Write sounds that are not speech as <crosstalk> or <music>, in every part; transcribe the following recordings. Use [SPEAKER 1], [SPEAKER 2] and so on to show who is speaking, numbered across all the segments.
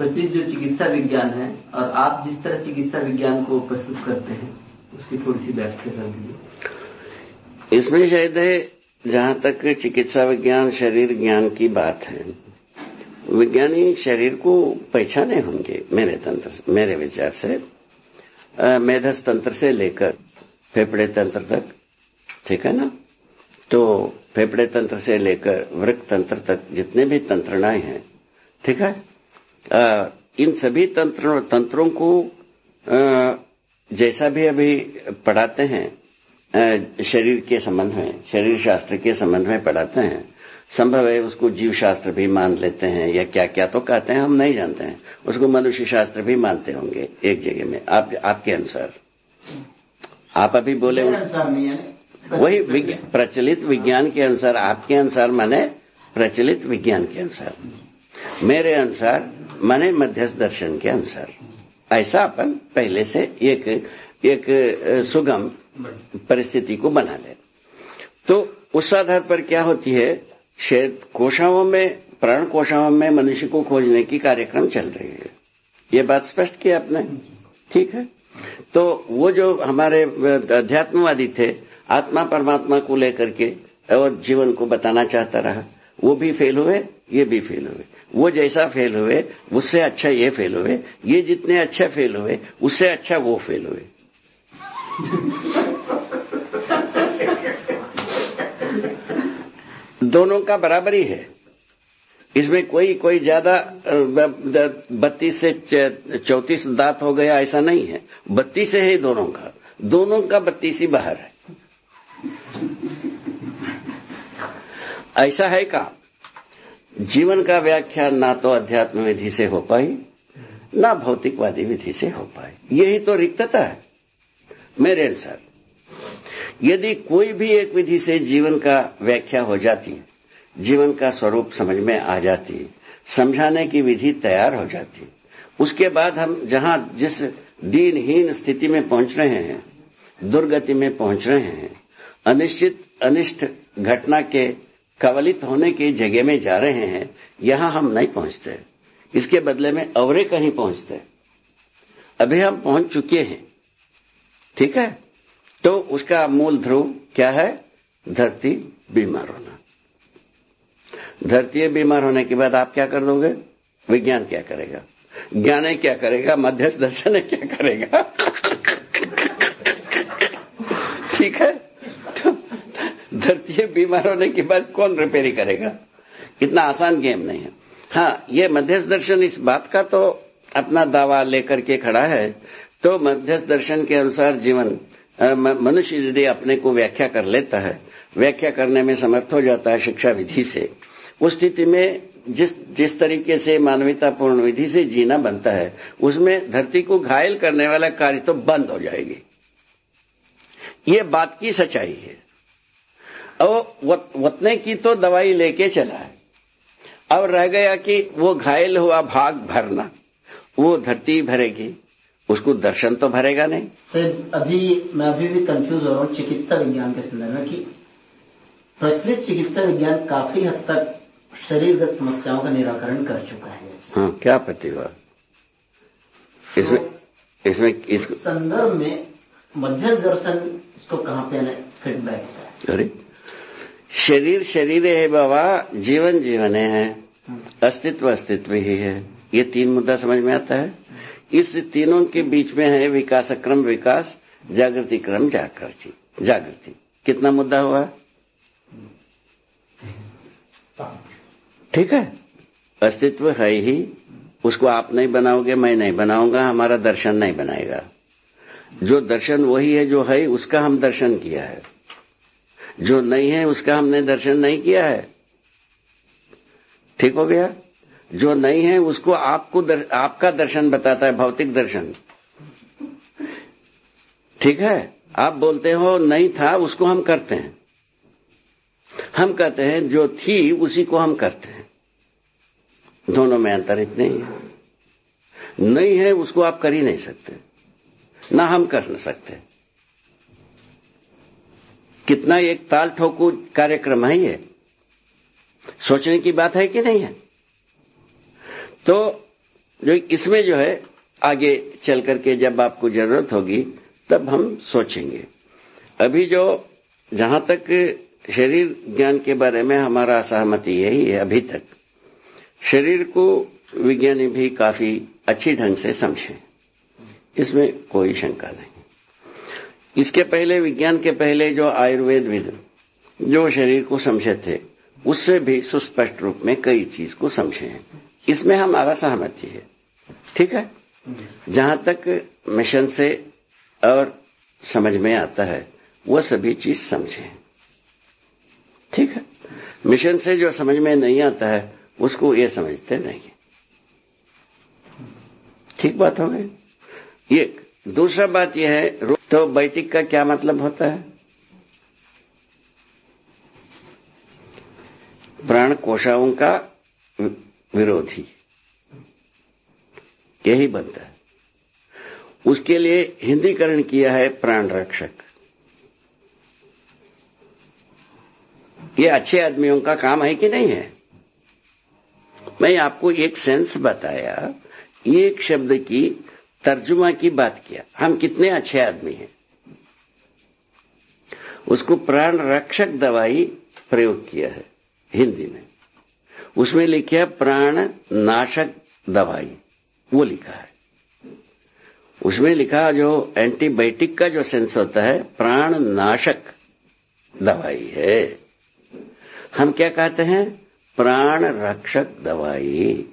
[SPEAKER 1] प्रचलित जो चिकित्सा विज्ञान है, और आप जिस तरह चिकित्सा विज्ञान को प्रस्तुत करते हैं, उसकी थोड़ी सी व्याख्या कर दीजिए।
[SPEAKER 2] इसमें शायद है, जहाँ तक चिकित्सा विज्ञान, शरीर ज्ञान की बात है। विज्ञानी शरीर को पहचाने होंगे, मेरे तंत्र मेरे विचार से। मेधस तंत्र से लेकर फेफड़े तंत्र तक, ठीक है ना? तो फेफड़े तंत्र से लेकर वृक तंत्र तक जितने भी तंत्रणाएँ हैं, ठीक है? इन सभी तंत्र तंत्रों को जैसा भी अभी पढ़ाते हैं शरीर के संबंध में शरीर शास्त्र के संबंध में पढ़ाते हैं संभव है उसको जीव शास्त्र भी मान लेते हैं या क्या क्या तो कहते हैं हम नहीं जानते हैं उसको मनुष्य शास्त्र भी मानते होंगे एक जगह में आप आपके अनुसार। आप अभी बोले वही प्रचलित विज्ञान के अनुसार आपके अनुसार माने प्रचलित विज्ञान के अनुसार। मेरे अनुसार, माने मध्यस्थ दर्शन के अनुसार। ऐसा अपन पहले से एक एक सुगम परिस्थिति को बना ले। तो उस आधार पर क्या होती है शायद कोशाओं में, प्राण कोशाओं में मनुष्य को खोजने की कार्यक्रम चल रही है। ये बात स्पष्ट किया आपने? ठीक है? तो वो जो हमारे अध्यात्मवादी थे, आत्मा परमात्मा को लेकर के और जीवन को बताना चाहता रहा, वो भी फेल हुए, ये भी फेल हुए। वो जैसा फेल हुए, उससे अच्छा ये फेल हुए, ये जितने अच्छा फेल हुए, उससे अच्छा वो फेल हुए। दोनों का बराबरी है इसमें कोई कोई ज़्यादा बत्तीस से चौतीस दांत हो गया, ऐसा नहीं है। बत्तीस है दोनों का। दोनों का बत्तीस ही बाहर है। ऐसा है का जीवन का व्याख्यान ना तो अध्यात्म विधि से हो पाई, ना भौतिकवादी विधि से हो पाई। यही तो रिक्तता है। मेरे अनुसार, यदि कोई भी एक विधि से जीवन का व्याख्या हो जाती, जीवन का स्वरूप समझ में आ जाती, समझाने की विधि तैयार हो जाती, उसके बाद हम जहाँ जिस दीनहीन स्थिति में पहुँच रहे हैं, दुर्गति में पहुँच रहे हैं, अनिश्चित, अनिष्ट घटना के कवलित होने की जगह में जा रहे हैं, यहाँ हम नहीं पहुँचते। इसके बदले में अवरे कहीं पहुँचते। अभी हम पहुँच चुके हैं। ठीक है? तो उसका मूल ध्रुव क्या है? धरती बीमार होना। धरती बीमार होने के बाद आप क्या कर दोगे? विज्ञान क्या करेगा? ज्ञान क्या करेगा? मध्यस्थ दर्शन क्या करेगा? <laughs> ठीक है? धरती बीमार होने के बाद कौन रिपेयरिंग करेगा? इतना आसान गेम नहीं है। हाँ ये मध्यस्थ दर्शन इस बात का तो अपना दावा लेकर के खड़ा है। तो मध्यस्थ दर्शन के अनुसार जीवन मनुष्य यदि अपने को व्याख्या कर लेता है, व्याख्या करने में समर्थ हो जाता है शिक्षा विधि से। उस स्थिति में जिस जिस तरीके से मानवतापूर्ण विधि से जीना बनता है, उसमें धरती को घायल करने वाला कार्य तो बंद हो जाएगी। ये बात की सच्चाई है। और वतने की तो दवाई लेके चला है। अब रह गया कि वो घायल हुआ भाग भरना वो धरती भरेगी उसको दर्शन तो भरेगा नहीं।
[SPEAKER 3] सर अभी मैं अभी भी कंफ्यूज हो रहा हूँ चिकित्सा विज्ञान के संदर्भ में कि प्रचलित चिकित्सा विज्ञान काफ़ी हद तक शरीरगत समस्याओं का निराकरण कर चुका है।
[SPEAKER 2] हाँ क्या प्रतिभा इसमें तो इसमें इस
[SPEAKER 3] संदर्भ में मध्यस्थ दर्शन इसको कहाँ पे फिट बैठता है
[SPEAKER 2] अरे शरीर शरीर है बाबा, जीवन जीवन है, अस्तित्व अस्तित्व ही है। ये तीन मुद्दा समझ में आता है। इस तीनों के बीच में है विकास क्रम विकास जागृति क्रम जागृति। जागृति। कितना मुद्दा हुआ? ठीक है। अस्तित्व है ही। उसको आप नहीं बनाओगे, मैं नहीं बनाऊँगा, हमारा दर्शन नहीं बनाएगा। जो दर्शन वही है जो है, उसका हम दर्शन किया है। जो नहीं है उसका हमने दर्शन नहीं किया है। ठीक हो गया? जो नहीं है उसको आपको दर, आपका दर्शन बताता है भौतिक दर्शन। ठीक है? आप बोलते हो नहीं था उसको हम करते हैं। हम कहते हैं जो थी उसी को हम करते हैं। दोनों में अंतर इतने ही है। नहीं है उसको आप कर ही नहीं सकते। ना हम कर सकते। कितना एक ताल ठोकू कार्यक्रम है ये? सोचने की बात है कि नहीं है? तो जो इसमें जो है, आगे चल करके जब आपको ज़रूरत होगी, तब हम सोचेंगे। अभी जो जहाँ तक शरीर ज्ञान के बारे में हमारा असहमति यही है अभी तक। शरीर को विज्ञानी भी काफ़ी अच्छी ढंग से समझे। इसमें कोई शंका नहीं। इसके पहले, विज्ञान के पहले जो आयुर्वेद विद, जो शरीर को समझे थे, उससे भी सुस्पष्ट रूप में कई चीज़ को समझे हैं। इसमें हमारा सहमति है। ठीक है? जहाँ तक मिशन से और समझ में आता है, वो सभी चीज़ समझे ठीक है? मिशन से जो समझ में नहीं आता है, उसको ये समझते नहीं ठीक बात हो गई? ये दूसरा बात यह है तो बैठक का क्या मतलब होता है? प्राण कोशाओं का विरोधी। यही बनता है। उसके लिए हिंदीकरण किया है प्राण रक्षक। ये अच्छे आदमियों का काम है कि नहीं है? मैं आपको एक सेंस बताया। एक शब्द की तर्जुमा की बात किया। हम कितने अच्छे आदमी हैं। उसको प्राण रक्षक दवाई प्रयोग किया है, हिंदी में। उसमें लिखा प्राण नाशक दवाई। वो लिखा है। उसमें लिखा जो एंटीबायोटिक का जो सेंस होता है, प्राण नाशक दवाई है। हम क्या कहते हैं? प्राण रक्षक दवाई।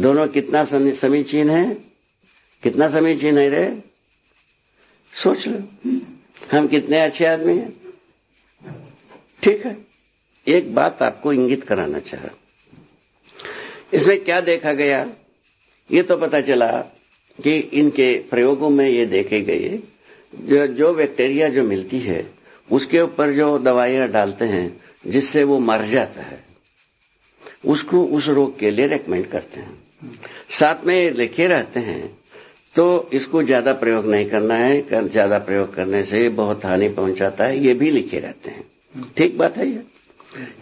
[SPEAKER 2] दोनों कितना समीचीन है? कितना समीचीन नहीं रहे? सोच लो। हम कितने अच्छे आदमी हैं? ठीक है। एक बात आपको इंगित कराना चाह इसमें क्या देखा गया? ये तो पता चला कि इनके प्रयोगों में ये देखे गए, जो जो बैक्टीरिया जो मिलती है, उसके ऊपर जो दवाइयाँ डालते हैं, जिससे वो मर जाता है, उसको उस रोग के लिए रेकमेंड करते हैं। साथ में लिखे रहते हैं तो इसको ज़्यादा प्रयोग नहीं करना है कर, ज़्यादा प्रयोग करने से बहुत हानि पहुंचाता है ये भी लिखे रहते हैं। ठीक बात है ये?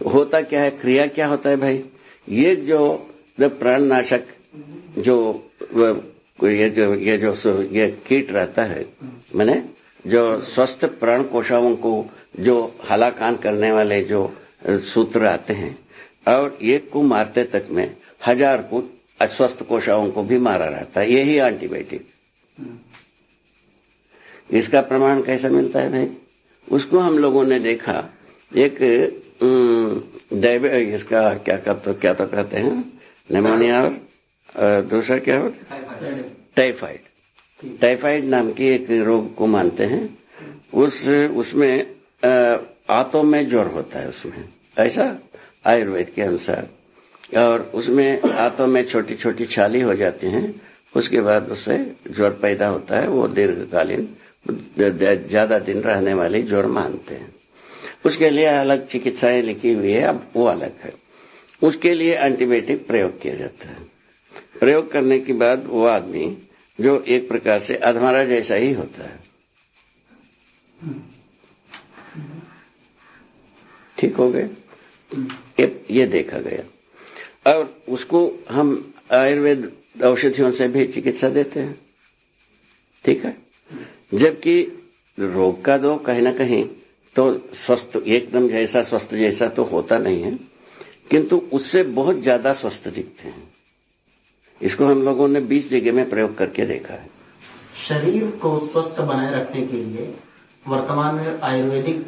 [SPEAKER 2] होता क्या है? क्रिया क्या होता है भाई? ये जो प्राणनाशक जो ये जो ये जो ये कीट रहता है मैंने जो स्वस्थ प्राण कोशाओं को जो हलाकान करने वाले जो सूत्र आते हैं और एक को मारते तक में हज़ार को अस्वस्थ कोशाओं को भी मारा रहता है। यही एंटीबायोटिक इसका प्रमाण कैसे मिलता है भाई? उसको हम लोगों ने देखा। एक इसका क्या कर तो क्या तो कहते हैं? निमोनिया और दूसरा क्या होता है? टाइफाइड टाइफाइड नाम की एक रोग को मानते हैं। उस, उसमें आतों में ज्वर होता है उसमें। ऐसा आयुर्वेद के अनुसार। और उसमें आतों में छोटी छोटी छाली हो जाती हैं, उसके बाद उससे ज्वर पैदा होता है, वो दीर्घकालीन, ज़्यादा दिन रहने वाली ज्वर मानते हैं। उसके लिए अलग चिकित्साएँ लिखी हुई है, अब वो अलग है। उसके लिए एंटीबायोटिक प्रयोग किया जाता है। प्रयोग करने के बाद वो आदमी, जो एक प्रकार से अधमारा जैसा ही होता है। ठीक हो गए? ये देखा गया। और उसको हम आयुर्वेद औषधियों से भी चिकित्सा देते हैं। ठीक है? जबकि रोग का दो कहीं ना कहीं तो स्वस्थ एकदम जैसा स्वस्थ जैसा तो होता नहीं है किंतु उससे बहुत ज़्यादा स्वस्थ दिखते हैं। इसको हम लोगों ने 20 जगह में प्रयोग करके देखा है।
[SPEAKER 3] शरीर को स्वस्थ बनाए रखने के लिए वर्तमान में आयुर्वेदिक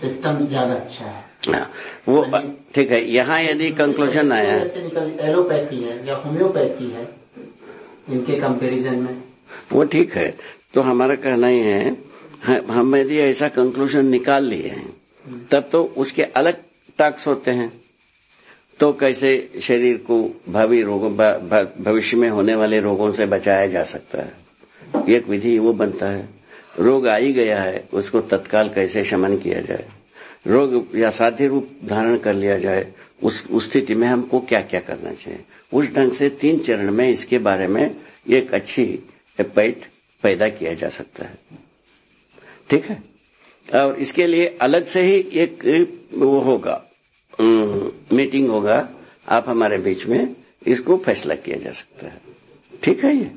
[SPEAKER 3] सिस्टम ज़्यादा अच्छा है
[SPEAKER 2] हाँ, वो ठीक है यहाँ यदि कंक्लूजन आया है।
[SPEAKER 3] एलोपैथी है या होम्योपैथी है इनके कंपैरिजन में।
[SPEAKER 2] वो ठीक है तो हमारा कहना ही है हम यदि ऐसा कंक्लूजन निकाल लिए हैं तब तो उसके अलग टैक्स होते हैं। तो कैसे शरीर को भावी रोगों भविष्य में होने वाले रोगों से बचाया जा सकता है? एक विधि वो बनता है। रोग आ ही गया है उसको तत्काल कैसे शमन किया जाए? रोग या साध्य रूप धारण कर लिया जाए, उस उस स्थिति में हमको क्या क्या करना चाहिए? उस ढंग से तीन चरण में इसके बारे में एक अच्छी पैट पैदा किया जा सकता है। ठीक है? और इसके लिए अलग से ही एक, वो होगा मीटिंग होगा। आप हमारे बीच में इसको फैसला किया जा सकता है। ठीक है ये?